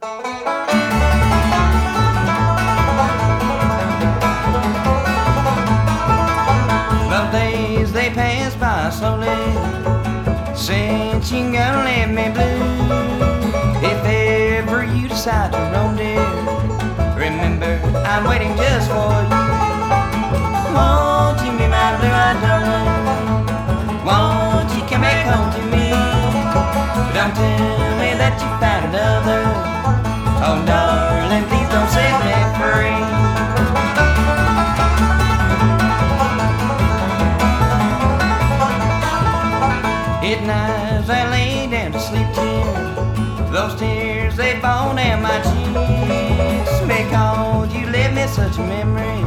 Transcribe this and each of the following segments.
The days they pass by slowly Since you gonna let me blue. If ever you decide to roam, dear Remember, I'm waiting just for you. Won't you be my blue-eyed darling. Won't you come back home to me? Don't tell me that you found another At nights I lay down to sleep, dear. Those tears they fall down my cheeks because you left me such a memory.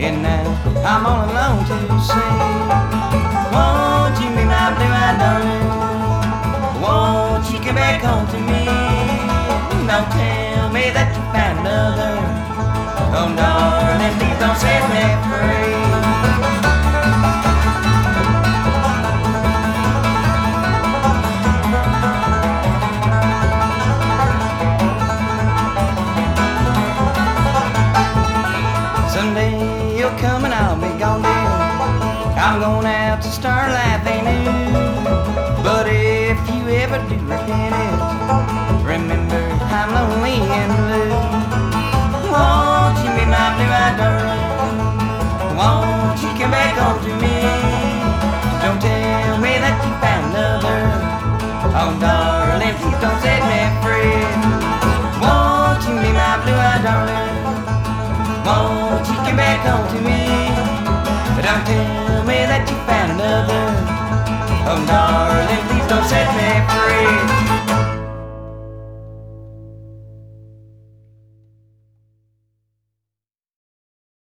And now I'm all alone to say, Won't you be my blue-eyed darling? Won't you come back home to me? Don't tell me that you found another. Oh, darling, please don't set me free. And I'll be gone, dear. I'm gonna have to start life anew. But if you ever do repent it, remember I'm lonely and blue. Won't you be my blue-eyed darling? Won't you come back home to me? Don't tell me that you found another. Oh, darling, another. Oh, darling, please don't set me free.